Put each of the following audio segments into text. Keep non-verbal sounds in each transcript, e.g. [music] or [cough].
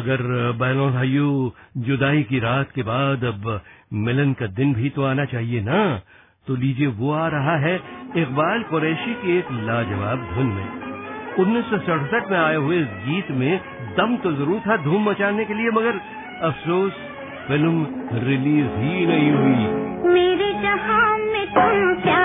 मगर बहनों भाइयों जुदाई की रात के बाद अब मिलन का दिन भी तो आना चाहिए ना? तो लीजिए वो आ रहा है इकबाल कुरैशी की एक लाजवाब धुन में। उन्नीस सौ सड़सठ में आए हुए इस गीत में दम तो ज़रूर था धूम मचाने के लिए, मगर अफसोस, फ़िल्म रिलीज़ ही नहीं हुई। मेरे जहाँ में तुम प्यार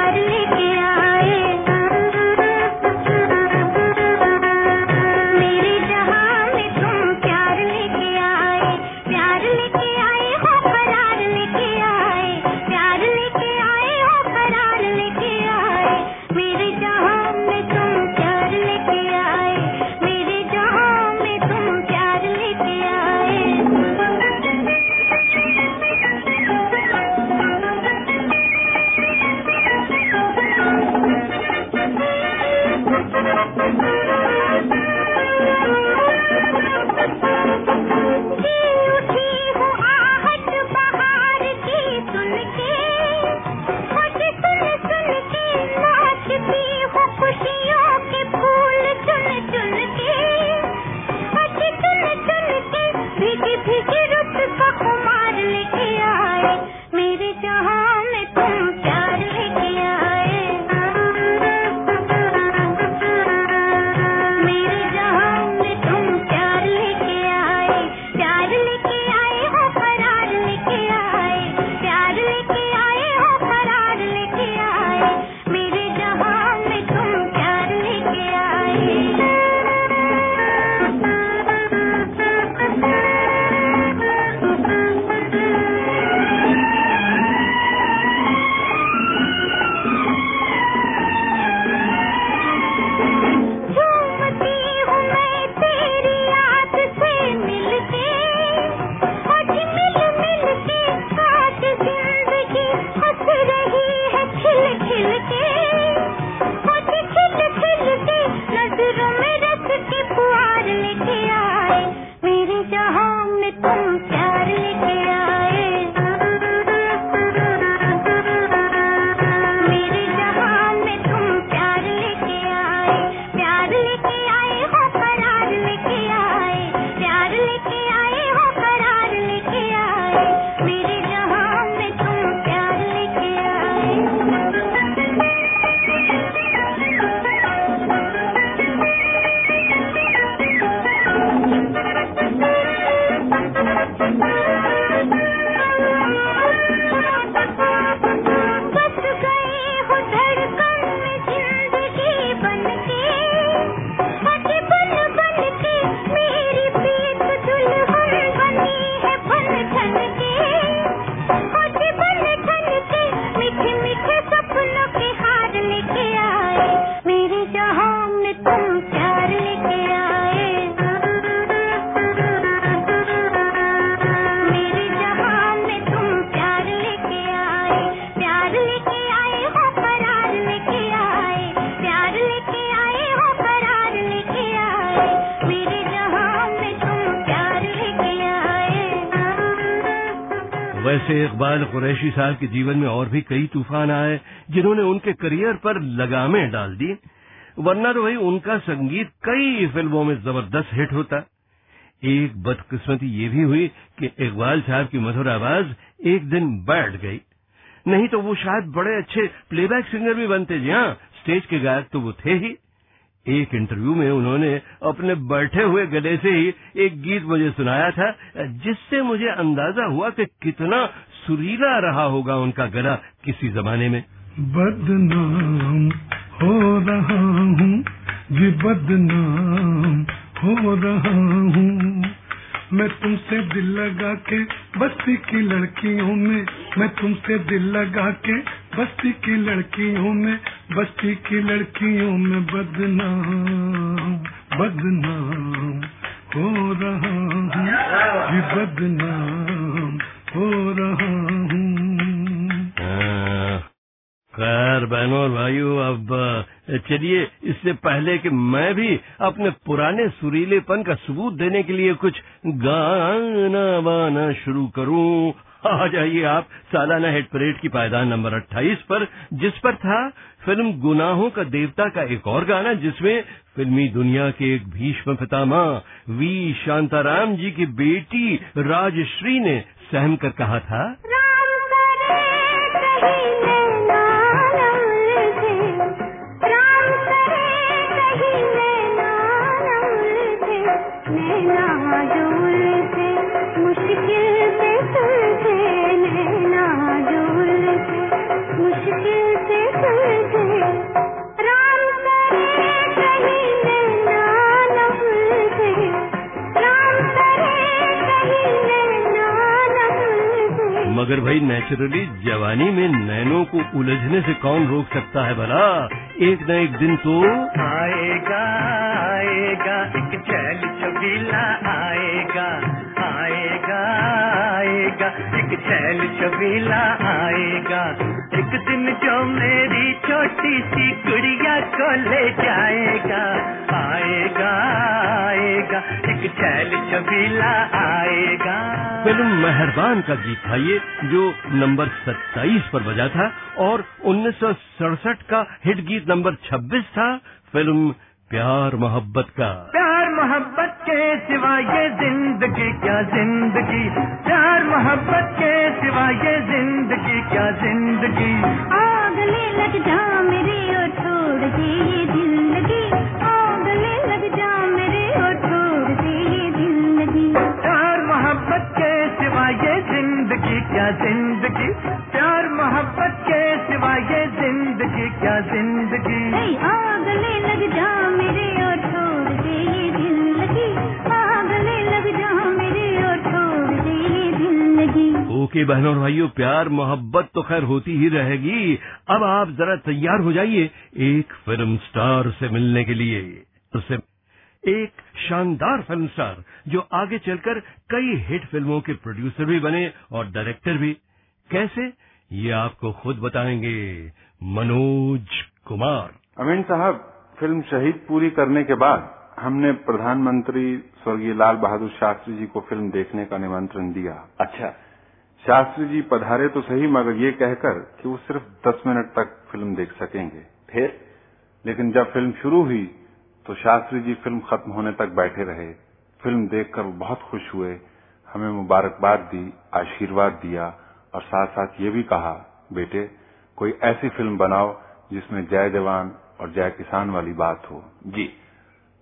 वैसे इकबाल कुरैशी साहब के जीवन में और भी कई तूफ़ान आए, जिन्होंने उनके करियर पर लगामें डाल दी। वरना तो भाई उनका संगीत कई फ़िल्मों में ज़बरदस्त हिट होता। एक बदकिस्मती ये भी हुई कि इकबाल साहब की मधुर आवाज़ एक दिन बैठ गई। नहीं तो वो शायद बड़े अच्छे प्लेबैक सिंगर भी बनते। जी हाँ स्टेज के गायक तो वो थे ही। एक इंटरव्यू में उन्होंने अपने बैठे हुए गले से ही एक गीत मुझे सुनाया था, जिससे मुझे अंदाज़ा हुआ कि कितना सुरीला रहा होगा उनका गला किसी जमाने में। बदनाम हो रहा हूँ बदनाम हो रहा हूँ। मैं तुमसे दिल लगा के बस्ती की लड़कियों में, मैं तुमसे दिल लगा के बस्ती की लड़कियों में, बस्ती की लड़कियों में बदनाम बदनाम हो रहा हूँ बदनाम हो रहा खैर बहनों और भाइयों, अब चलिए इससे पहले कि मैं भी अपने पुराने सुरीलेपन का सबूत देने के लिए कुछ गाना बाना शुरू करूँ। आ, जाइए आप, सालाना हेड परेड की पायदान नंबर 28 पर, जिस पर था फ़िल्म गुनाहों का देवता का एक और गाना, जिसमें फिल्मी दुनिया के एक भीष्म पितामा वी शांताराम जी की बेटी राजश्री ने सहम कर कहा था। राम मगर भाई नेचुरली जवानी में नैनों को उलझने से कौन रोक सकता है भला? एक न एक दिन तो आएगा आएगा, एक चैल छबीला चैल छबीला आएगा। एक दिन जो मेरी छोटी सी गुड़िया को ले जाएगा, आएगा आएगा। एक चैल छबीला आएगा। फ़िल्म मेहरबान का गीत था ये, जो नंबर 27 पर बजा था और 1967 का हिट गीत नंबर 26 था। फ़िल्म प्यार मोहब्बत का। प्यार मोहब्बत के सिवा ये ज़िंदगी क्या ज़िंदगी? प्यार मोहब्बत के सिवा ये ज़िंदगी क्या ज़िंदगी? आग ले लग जा मेरे और छोड़ दे ये दिल लगी आग ले लग जा मेरे और छोड़ दे ये दिल लगी प्यार मोहब्बत के सिवा ये ज़िंदगी क्या ज़िंदगी? प्यार मोहब्बत के सिवा ये ज़िंदगी क्या ज़िंदगी? ऐ आग ले लग जा मेरे और छोड़ दे ये दिल लगी आग ले लग जा मेरे और छोड़ दे ये दिल लगी ओके बहनों और भाइयों प्यार मोहब्बत तो खैर होती ही रहेगी। अब आप जरा तैयार हो जाइए एक फ़िल्म स्टार से मिलने के लिए। उससे एक शानदार फ़िल्म स्टार, जो आगे चलकर कई हिट फ़िल्मों के प्रोड्यूसर भी बने और डायरेक्टर भी। कैसे? ये आपको खुद बताएँगे मनोज कुमार। अमीन साहब, फ़िल्म शहीद पूरी करने के बाद हमने प्रधानमंत्री स्वर्गीय लाल बहादुर शास्त्री जी को फ़िल्म देखने का निमंत्रण दिया। अच्छा शास्त्री जी पधारे तो सही, मगर ये कहकर कि वो सिर्फ़ दस मिनट तक फ़िल्म देख सकेंगे। फिर, लेकिन जब फ़िल्म शुरू हुई तो शास्त्री जी फ़िल्म खत्म होने तक बैठे रहे। फ़िल्म देखकर बहुत खुश हुए। हमें मुबारकबाद दी, आशीर्वाद दिया और साथ साथ ये भी कहा, बेटे, कोई ऐसी फ़िल्म बनाओ जिसमें जय जवान और जय किसान वाली बात हो। जी।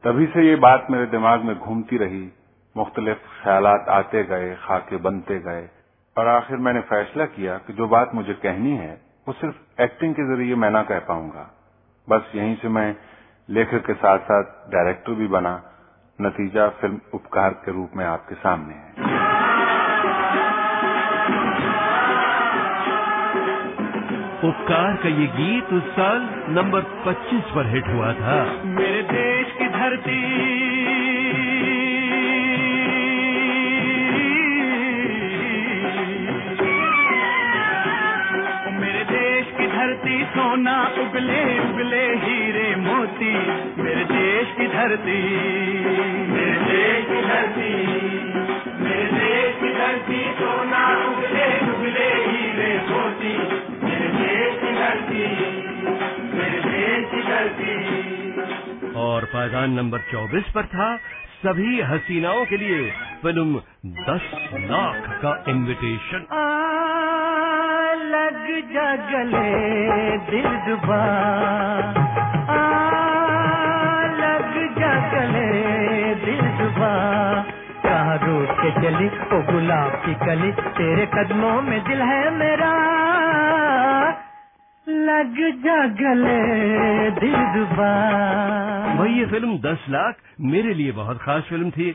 तभी से ये बात मेरे दिमाग में घूमती रही। मुख्तलिफ़ ख्याल आते गए, खाके बनते गए और आखिर मैंने फैसला किया कि जो बात मुझे कहनी है, वो सिर्फ़ एक्टिंग के ज़रिए मैं ना कह पाऊँगा। बस यहीं से मैं लेखक के साथ साथ डायरेक्टर भी बना नतीजा फ़िल्म उपकार के रूप में आपके सामने है। उपकार का ये गीत उस साल नंबर 25 पर हिट हुआ था। मेरे देश की धरती सोना उगले उगले हीरे मोती मेरे देश की धरती। मेरे देश की धरती मेरे देश की धरती सोना उगले उगले हीरे मोती मेरे देश की धरती मेरे देश की धरती। और पायदान नंबर 24 पर था सभी हसीनाओं के लिए फ़िल्म 10 लाख का इनविटेशन आ, लग जा गले दिल दुबा लग जा गले दिल दुबा कहाँ रोक के चली, ओ गुलाब की कली, तेरे कदमों में दिल है मेरा। लग जा गले दिल दुबा वही ये फ़िल्म 10 लाख मेरे लिए बहुत खास फ़िल्म थी।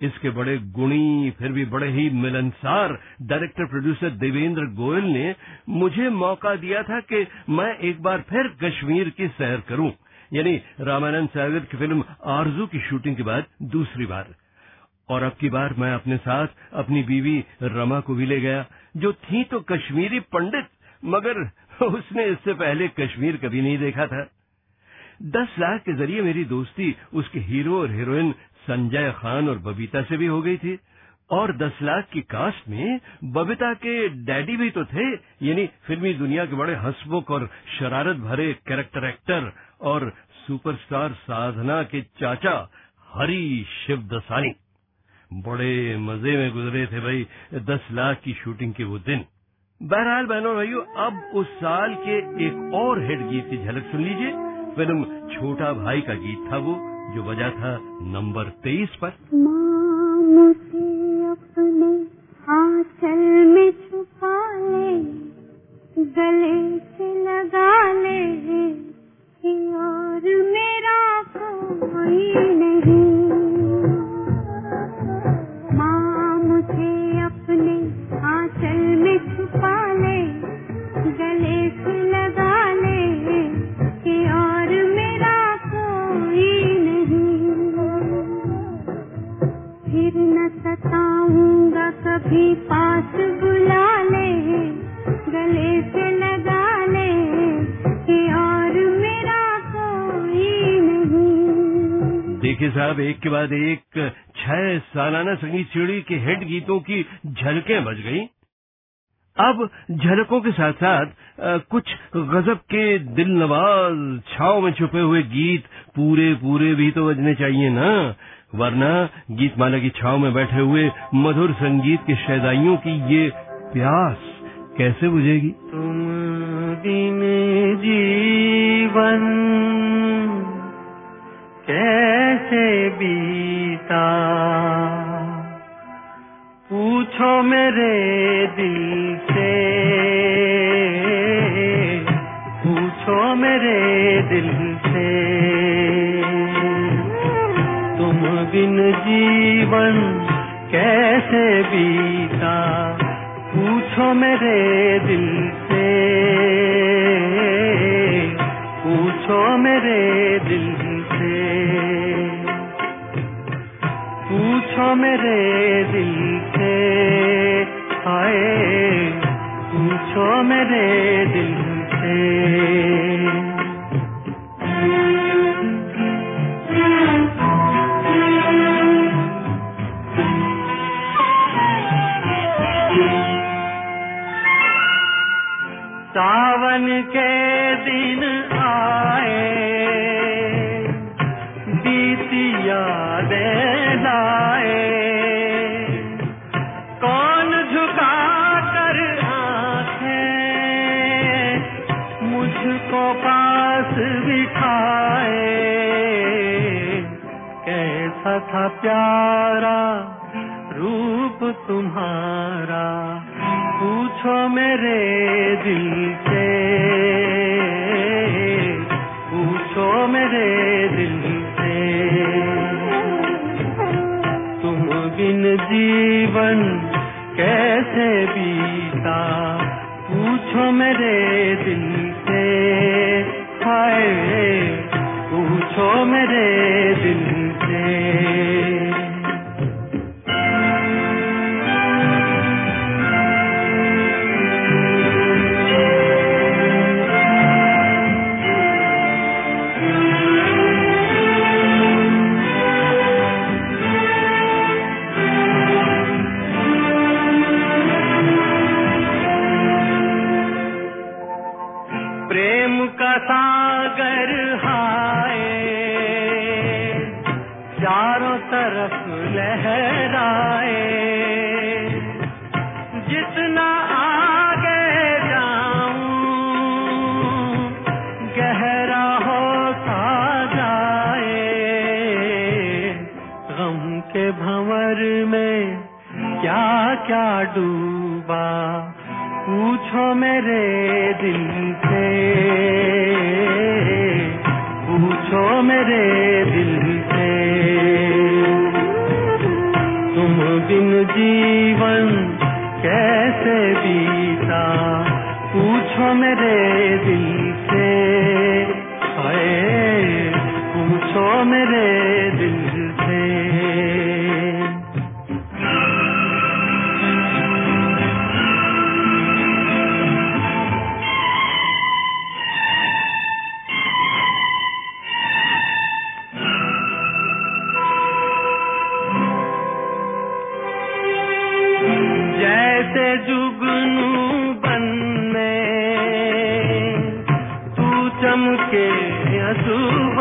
इसके बड़े गुणी, फिर भी बड़े ही मिलनसार डायरेक्टर प्रोड्यूसर देवेंद्र गोयल ने मुझे मौका दिया था कि मैं एक बार फिर कश्मीर की सैर करूँ। यानी रामानंद सागर की फ़िल्म आरज़ू की शूटिंग के बाद दूसरी बार। और अब की बार मैं अपने साथ अपनी बीवी रमा को भी ले गया, जो थी तो कश्मीरी पंडित, मगर उसने इससे पहले कश्मीर कभी नहीं देखा था। दस लाख के ज़रिए मेरी दोस्ती, उसके हीरो और हीरोइन संजय खान और बबीता से भी हो गई थी। और दस लाख की कास्ट में बबीता के डैडी भी तो थे, यानी फिल्मी दुनिया के बड़े हंसमुख और शरारत भरे कैरेक्टर एक्टर और सुपरस्टार साधना के चाचा हरी शिवदसानी बड़े मज़े में गुजरे थे भाई दस लाख की शूटिंग के वो दिन। बहरहाल बहनों भाइयों, अब उस साल के एक और हिट गीत की झलक सुन लीजिए। फ़िल्म छोटा भाई का गीत था वो। जो बजा था नंबर तेईस पर। माँ मुझे अपने आंचल में एक के बाद एक, छह सालाना संगीत सीढ़ी के हिट गीतों की झलकें बज गईं। अब झलकों के साथ साथ कुछ गजब के दिल नवाज़ छाव में छुपे हुए गीत पूरे पूरे भी तो बजने चाहिए ना वरना गीतमाला की छाव में बैठे हुए मधुर संगीत के शैदाइयों की ये प्यास कैसे बुझेगी तुम बिन था प्यारा रूप तुम्हारा। पूछो मेरे दिल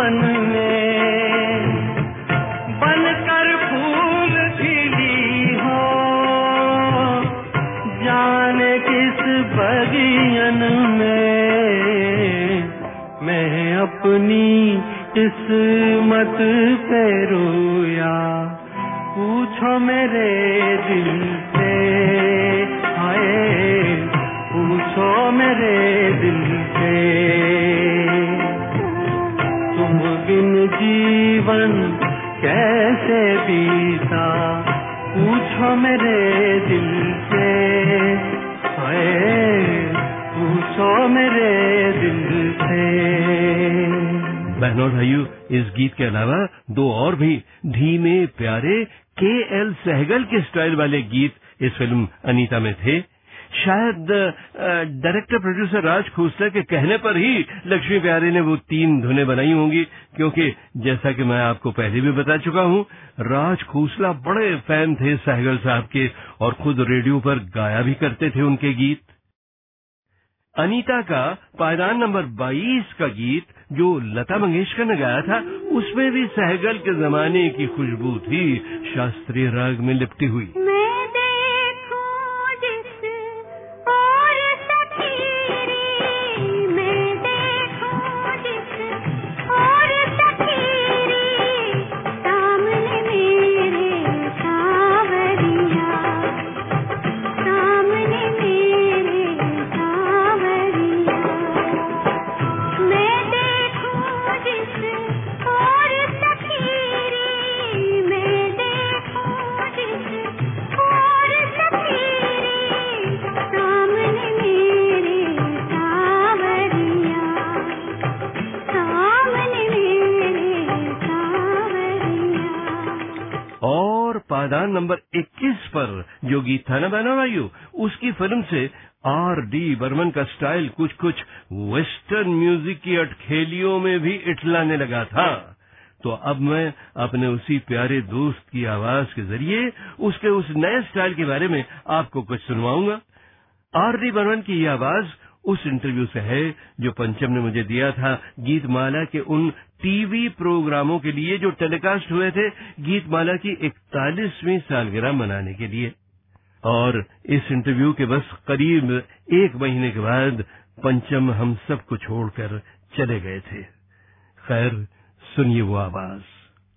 असू बनने बनकर फूल हो। जाने किस बगियन में मैं किस्मत पे रोया। पूछो मेरे दिल मेरे दिल से आए पूछो मेरे दिल से। बहनों भाइयों, इस गीत के अलावा दो और भी धीमे प्यारे के एल सहगल के स्टाइल वाले गीत इस फ़िल्म अनीता में थे। शायद डायरेक्टर प्रोड्यूसर राज खोसला के कहने पर ही लक्ष्मी प्यारे ने वो तीन धुनें बनाई होंगी, क्योंकि जैसा कि मैं आपको पहले भी बता चुका हूँ, राज खोसला बड़े फ़ैन थे सहगल साहब के और खुद रेडियो पर गाया भी करते थे उनके गीत। अनीता का पायदान नंबर 22 का गीत जो लता मंगेशकर ने गाया था, उसमें भी सहगल के जमाने की खुशबू थी, शास्त्रीय राग में लिपटी हुई। पर जो गीत था ना बहना भाइयों उसकी फ़िल्म से आर डी बर्मन का स्टाइल कुछ कुछ वेस्टर्न म्यूज़िक की अटखेलियों में भी इटलाने लगा था। तो अब मैं अपने उसी प्यारे दोस्त की आवाज़ के ज़रिए उसके उस नए स्टाइल के बारे में आपको कुछ सुनवाऊँगा। आर डी बर्मन की ये आवाज़ उस इंटरव्यू से है जो पंचम ने मुझे दिया था। गीतमाला के उन टीवी प्रोग्रामों के लिए जो टेलीकास्ट हुए थे, गीतमाला की इकतालीसवीं सालगिरह मनाने के लिए। और इस इंटरव्यू के बस करीब एक महीने के बाद पंचम हम सबको छोड़कर चले गए थे। खैर, सुनिए वो आवाज़।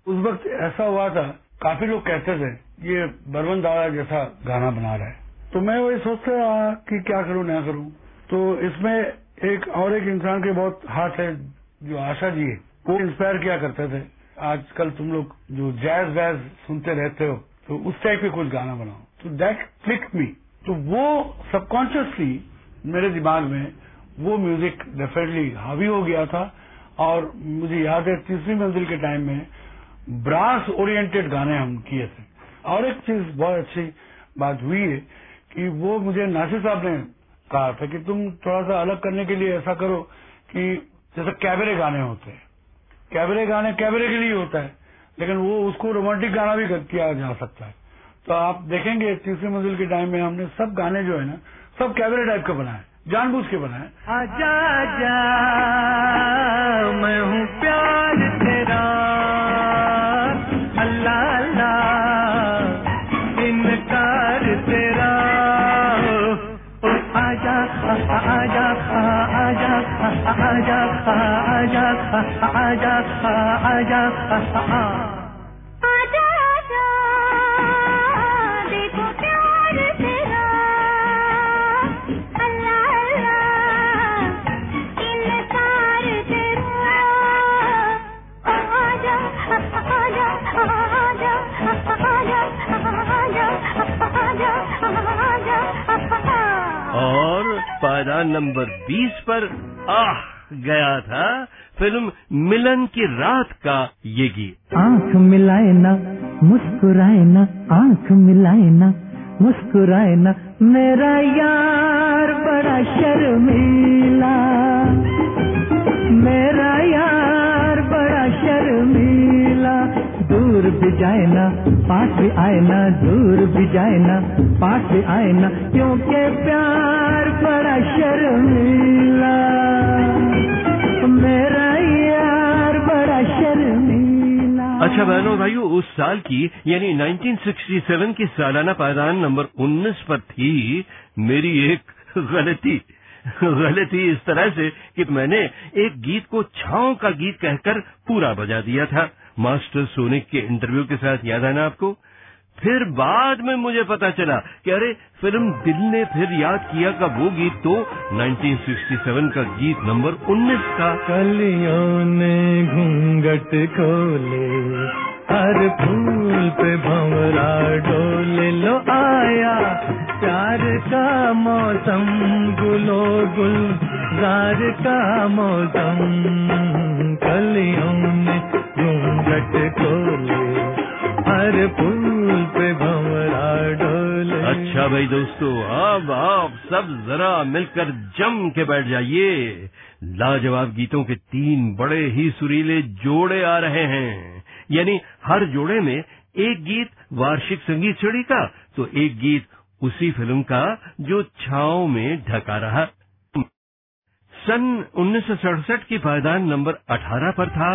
उस वक्त ऐसा हुआ था, काफ़ी लोग कहते थे, ये बरवन दादा जैसा गाना बना रहा है। तो मैं वही सोचता रहा कि क्या करूँ, ना करूँ। तो इसमें एक और एक इंसान के बहुत हाथ है, जो आशा जी वो इंस्पायर किया करते थे। आजकल तुम लोग जो जैज वैज सुनते रहते हो तो उस टाइप के कुछ गाना बनाओ। तो दैट क्लिक मी तो वो सबकॉन्शियसली मेरे दिमाग में वो म्यूज़िक डेफिनेटली हावी हो गया था और मुझे याद है तीसरी मंजिल के टाइम में ब्रास ओरिएंटेड गाने हम किए थे। और एक चीज़ बहुत अच्छी बात हुई है कि वो मुझे नासिर साहब ने कहा था कि तुम थोड़ा सा अलग करने के लिए ऐसा करो कि जैसे कैबरे गाने होते हैं। कैबरे गाने कैबरे के लिए होता है, लेकिन वो उसको रोमांटिक गाना भी किया जा सकता है। तो आप देखेंगे, तीसरी मंजिल के टाइम में हमने सब गाने जो है ना, सब कैबरे टाइप के बनाए, जानबूझ के बनाए। आजा जा मैं हूँ प्यार पायदान नंबर 20 पर आ गया था फ़िल्म मिलन की रात का ये गीत। आँख मिलाए ना, मुस्कुराए ना, आँख मिलाए ना, मुस्कुराए ना, मेरा यार बड़ा शर्मीला। मेरा यार बड़ा शर्मीला भी जाए ना, पास भी आए ना, दूर भी जाए ना, पास भी आए ना, क्योंकि प्यार बड़ा शर्मीला। मेरा यार बड़ा शर्मीला। अच्छा बहनों, भाइयों, उस साल की, यानी 1967 की सालाना पायदान नंबर 19 पर थी मेरी एक गलती। गलती इस तरह से कि मैंने एक गीत को छाओ का गीत कहकर पूरा बजा दिया था। मास्टर सोनिक के इंटरव्यू के साथ याद है ना आपको? फिर बाद में मुझे पता चला कि अरे, फ़िल्म दिल ने फिर याद किया का वो गीत तो 1967 का गीत नंबर 19 का कलियों ने घूंघट खोले, हर फूल पे भंवरा डोले लो आया। प्यार का मौसम गुलो गुलजार का मौसम, कलियों ने घूंघट खोले हर फूल पे भंवरा डोले। अच्छा भाई दोस्तों, अब आप सब जरा मिलकर जम के बैठ जाइए। लाजवाब गीतों के तीन बड़े ही सुरीले जोड़े आ रहे हैं। यानी हर जोड़े में एक गीत वार्षिक संगीत छड़ी का तो एक गीत उसी फ़िल्म का जो छाओ में ढका रहा। सन 1967 की पायदान नंबर 18 पर था।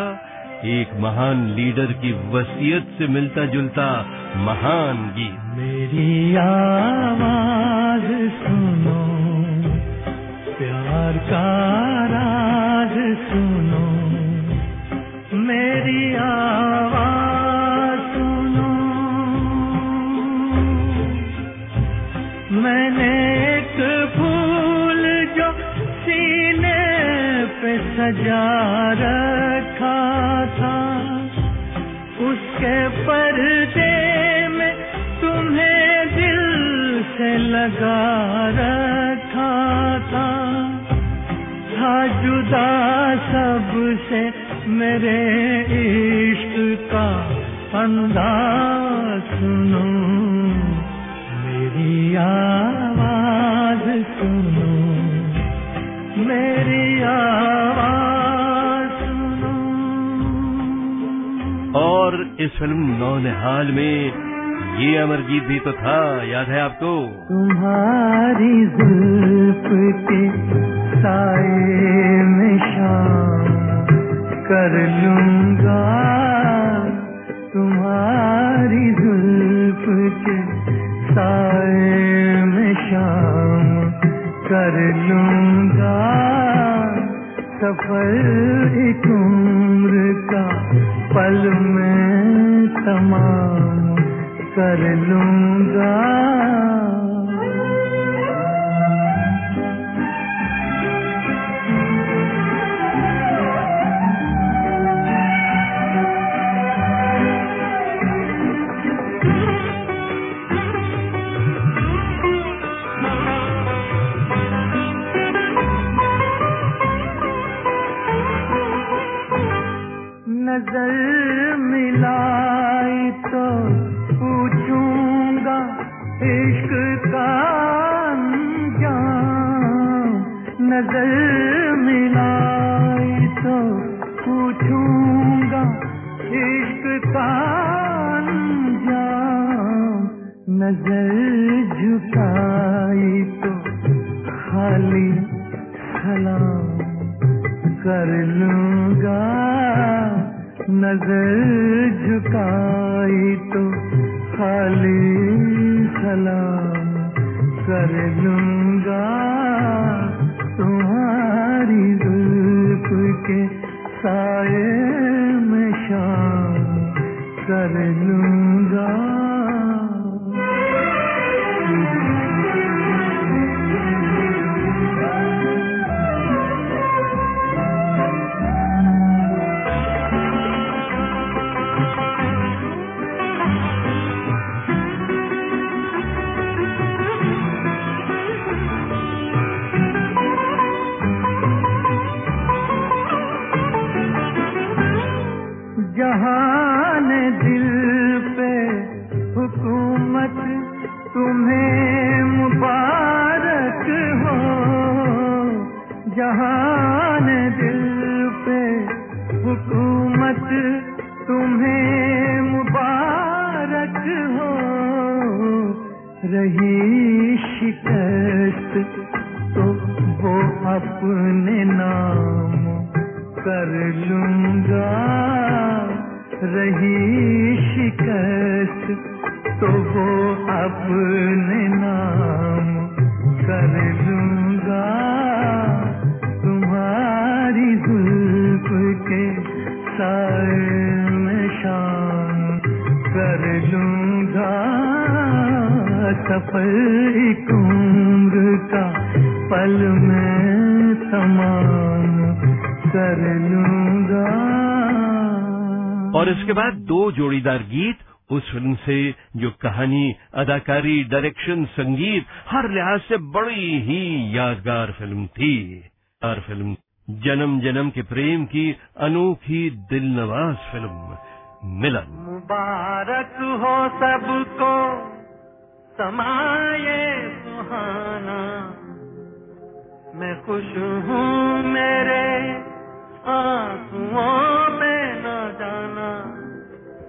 एक महान लीडर की वसीयत से मिलता जुलता महान गीत। मेरी आवाज़ सुनो, प्यार का राज सुनो। मेरी आवाज़ सुनो। मैंने एक फूल जो सीने पे सजा रखा लगा रखा था। था जुदा सबसे मेरे इश्क का अंदाज सुनो। मेरी आवाज़ सुनो। मेरी आवाज़ सुनो। और इस फ़िल्म नौनिहाल में ये अमर गीत भी तो था, याद है आपको? तुम्हारी जुल्फ के साए में शाम कर लूँगा। तुम्हारी जुल्फ के साए में शाम कर लूँगा। सफ़र एक उम्र का पल में तमाम कर लूँगा। सफल एक उम्र का पल में तमाम कर लूँगा। और इसके बाद दो जोड़ीदार गीत उस फ़िल्म से जो कहानी अदाकारी डायरेक्शन संगीत हर लिहाज से बड़ी ही यादगार फ़िल्म थी। यार फ़िल्म जन्म जन्म के प्रेम की अनोखी दिलनवाज फ़िल्म मिलन। मुबारक हो सबको। समाये सुहाना। मैं खुश हूँ मेरे आंसुओं में न जाना।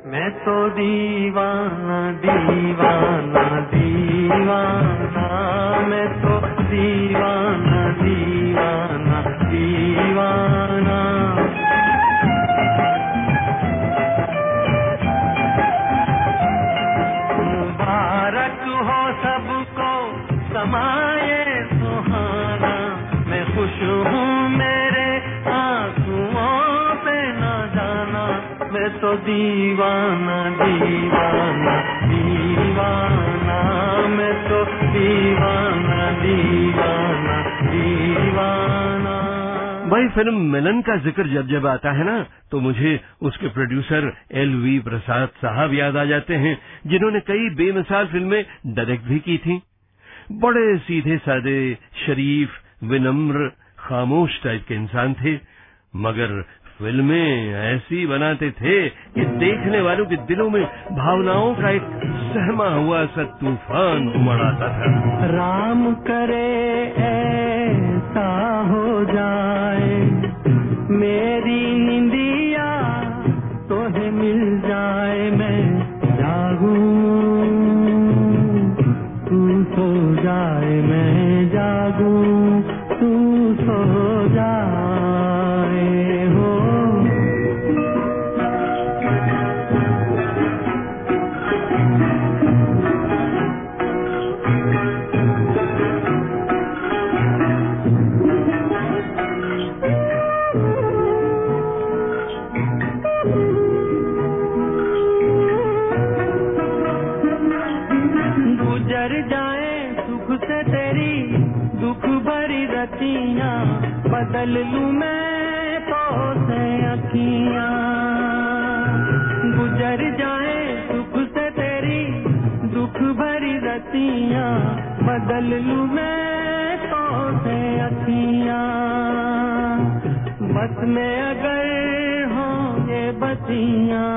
मैं तो दीवाना दीवाना दीवाना। मैं तो दीवाना दीवाना दीवाना। मैं तो दीवाना दीवाना दीवाना। मैं तो दीवाना दीवाना दीवाना। भाई फ़िल्म मिलन का ज़िक्र जब जब आता है ना तो मुझे उसके प्रोड्यूसर एल वी प्रसाद साहब याद आ जाते हैं, जिन्होंने कई बेमिसाल फ़िल्में डायरेक्ट भी की थी। बड़े सीधे साधे, शरीफ, विनम्र, खामोश टाइप के इंसान थे, मगर फ़िल्में ऐसी बनाते थे कि देखने वालों के दिलों में भावनाओं का एक सहमा हुआ सा तूफ़ान उमड़ आता था। राम करे, ऐसा हो जाए। मेरी निंदिया तोहे मिल जाए, मैं जागूं। तू सो जाए, मैं जागूं। तू सो जाए बदल लू मैं तो से अखियाँ। गुजर जाए सुख से तेरी, दुख भरी रतियाँ। बदल लू मैं तो से अखियाँ। बस में अगर होंगे बतियाँ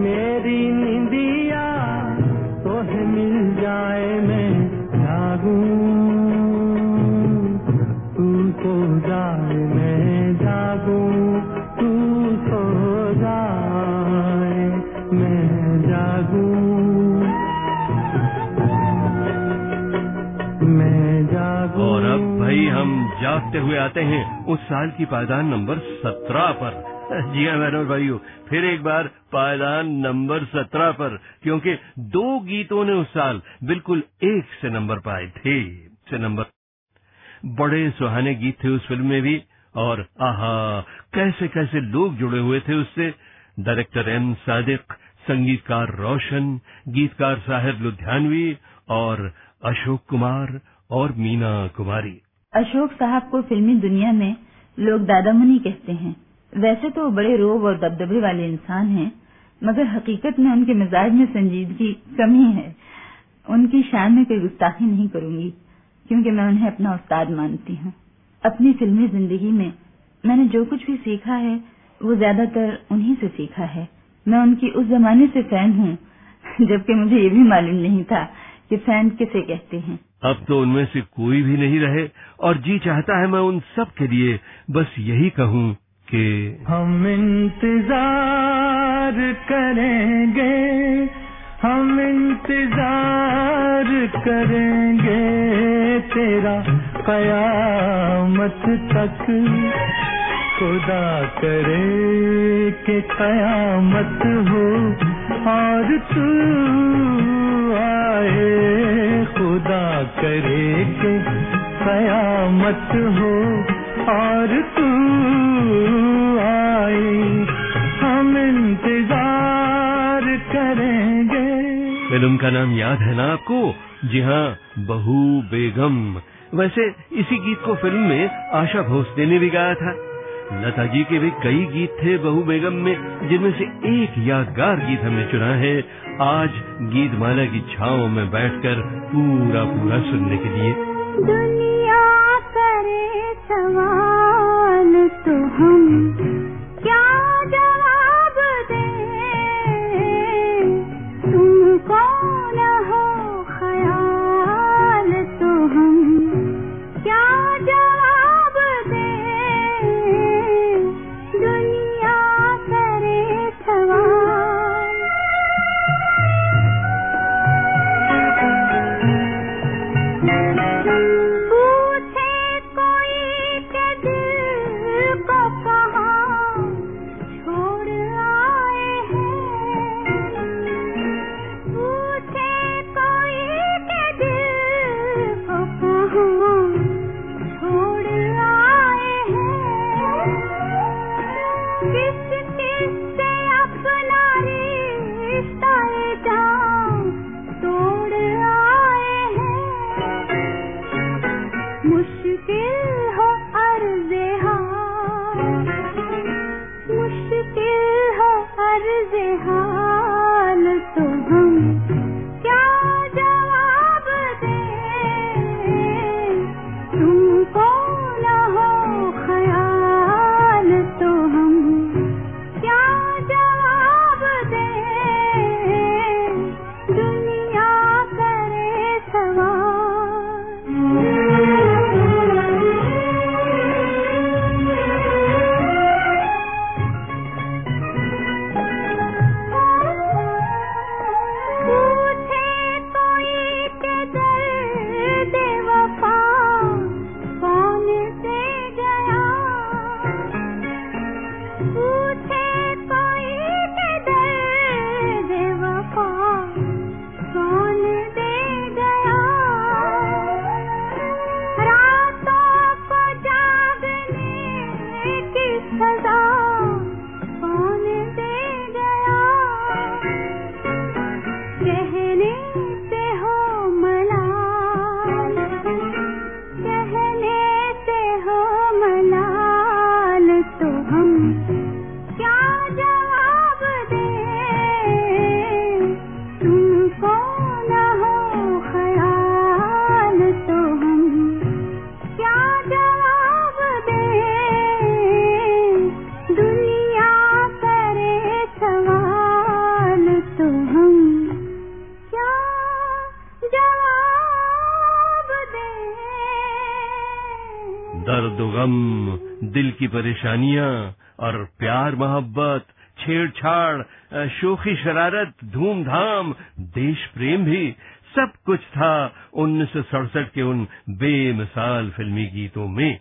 मेरी निंदिया तो मिल जाए मैं जागूं। तू सो जाए मैं जागूं तू सो जाए मैं जागूं। मैं जागूं। और अब भाई हम जागते हुए आते हैं उस साल की पायदान नंबर सत्रह पर। [laughs] जी हाँ और भाइयों फिर एक बार पायदान नंबर सत्रह पर, क्योंकि दो गीतों ने उस साल बिल्कुल एक से नंबर पाए थे, से नंबर। बड़े सुहाने गीत थे उस फ़िल्म में भी, और आहा, कैसे कैसे लोग जुड़े हुए थे उससे। डायरेक्टर एम सादिक, संगीतकार रोशन, गीतकार साहिर लुधियानवी, और अशोक कुमार और मीना कुमारी। अशोक साहब को फिल्मी दुनिया में लोग दादा मुनि कहते हैं। वैसे तो बड़े रोब और दबदबे वाले इंसान हैं, मगर हकीकत में उनके मिजाज में संजीदगी कमी है। उनकी शान में कोई गुस्ताखी नहीं करूँगी, क्योंकि मैं उन्हें अपना उस्ताद मानती हूँ। अपनी फिल्मी ज़िंदगी में मैंने जो कुछ भी सीखा है, वो ज़्यादातर उन्हीं से सीखा है। मैं उनकी उस जमाने से फ़ैन हूँ, जबकि मुझे ये भी मालूम नहीं था कि फ़ैन किसे कहते हैं। अब तो उनमें से कोई भी नहीं रहे, और जी चाहता है मैं उन सब के लिए बस यही कहूँ। कि। हम इंतज़ार करेंगे, हम इंतज़ार करेंगे तेरा कयामत तक। खुदा करे कि कयामत हो और तू आए। खुदा करे कि कयामत हो और तू आए हम इंतज़ार करेंगे। फ़िल्म का नाम याद है ना आपको? जी हाँ बहू बेगम। वैसे इसी गीत को फ़िल्म में आशा भोसले ने भी गाया था। लता जी के भी कई गीत थे बहू बेगम में जिनमें से एक यादगार गीत हमने चुना है। आज गीत माला की छाओ में बैठकर पूरा पूरा सुनने के लिए। तो की परेशानियाँ और प्यार, मोहब्बत, छेड़छाड़ शोखी शरारत, धूमधाम देश प्रेम भी सब कुछ था उन्नीस सौ सड़सठ के उन बेमिसाल फिल्मी गीतों में।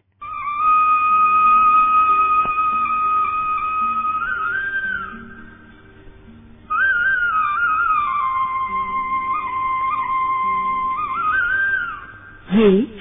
ये